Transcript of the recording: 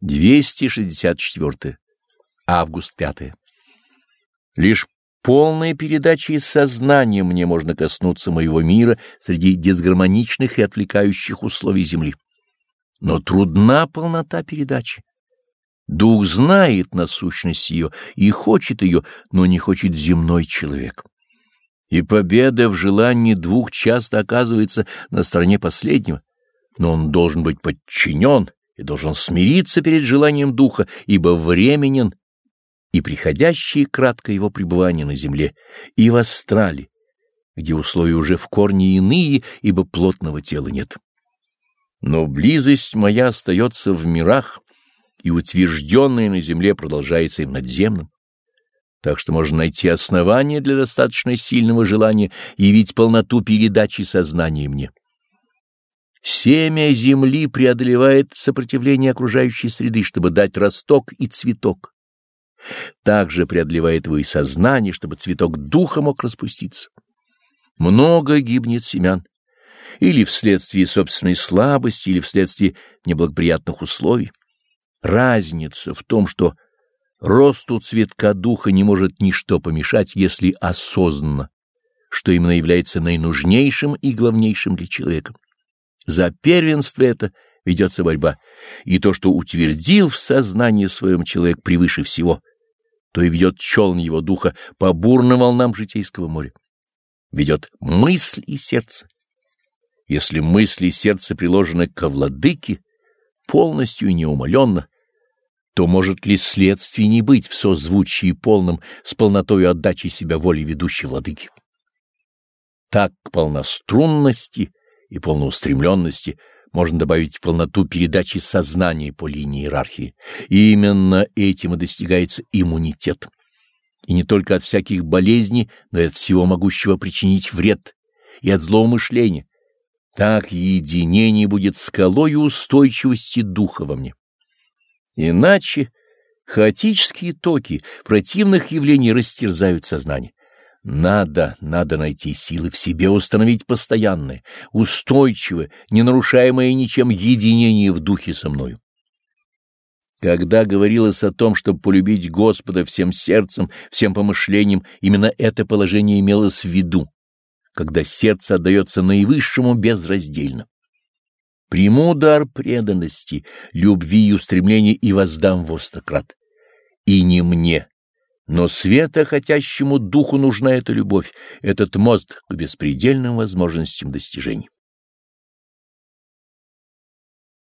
264. Август 5. Лишь полной передачей сознания мне можно коснуться моего мира среди дисгармоничных и отвлекающих условий Земли. Но трудна полнота передачи. Дух знает насущность ее и хочет ее, но не хочет земной человек. И победа в желании двух часто оказывается на стороне последнего, но он должен быть подчинен и должен смириться перед желанием духа, ибо временен и приходящее кратко его пребывание на земле, и в астрале, где условия уже в корне иные, ибо плотного тела нет. Но близость моя остается в мирах, и утвержденная на земле продолжается и в надземном. Так что можно найти основания для достаточно сильного желания явить полноту передачи сознания мне. Семя земли преодолевает сопротивление окружающей среды, чтобы дать росток и цветок. Также преодолевает его и сознание, чтобы цветок духа мог распуститься. Много гибнет семян, или вследствие собственной слабости, или вследствие неблагоприятных условий. Разница в том, что росту цветка духа не может ничто помешать, если осознанно, что именно является наинужнейшим и главнейшим для человека. За первенство это ведется борьба, и то, что утвердил в сознании своем человек превыше всего, то и ведет челн его духа по бурным волнам житейского моря. Ведет мысль и сердце. Если мысли и сердце приложены ко владыке, полностью и неумоленно, то может ли следствие не быть в созвучии полном с полнотой отдачи себя воле ведущей владыки? Так к полнострунности и полноустремленности можно добавить полноту передачи сознания по линии иерархии. И именно этим и достигается иммунитет. И не только от всяких болезней, но и от всего могущего причинить вред, и от злоумышления. Так единение будет скалой устойчивости духа во мне. Иначе хаотические токи противных явлений растерзают сознание. Надо, надо найти силы в себе установить постоянное, устойчивое, ненарушаемое ничем единение в духе со мною. Когда говорилось о том, чтобы полюбить Господа всем сердцем, всем помышлением, именно это положение имелось в виду, когда сердце отдается наивысшему безраздельно. Приму дар преданности, любви и устремления и воздам во стократ. И не мне, но светохотящему духу нужна эта любовь, этот мост к беспредельным возможностям достижений.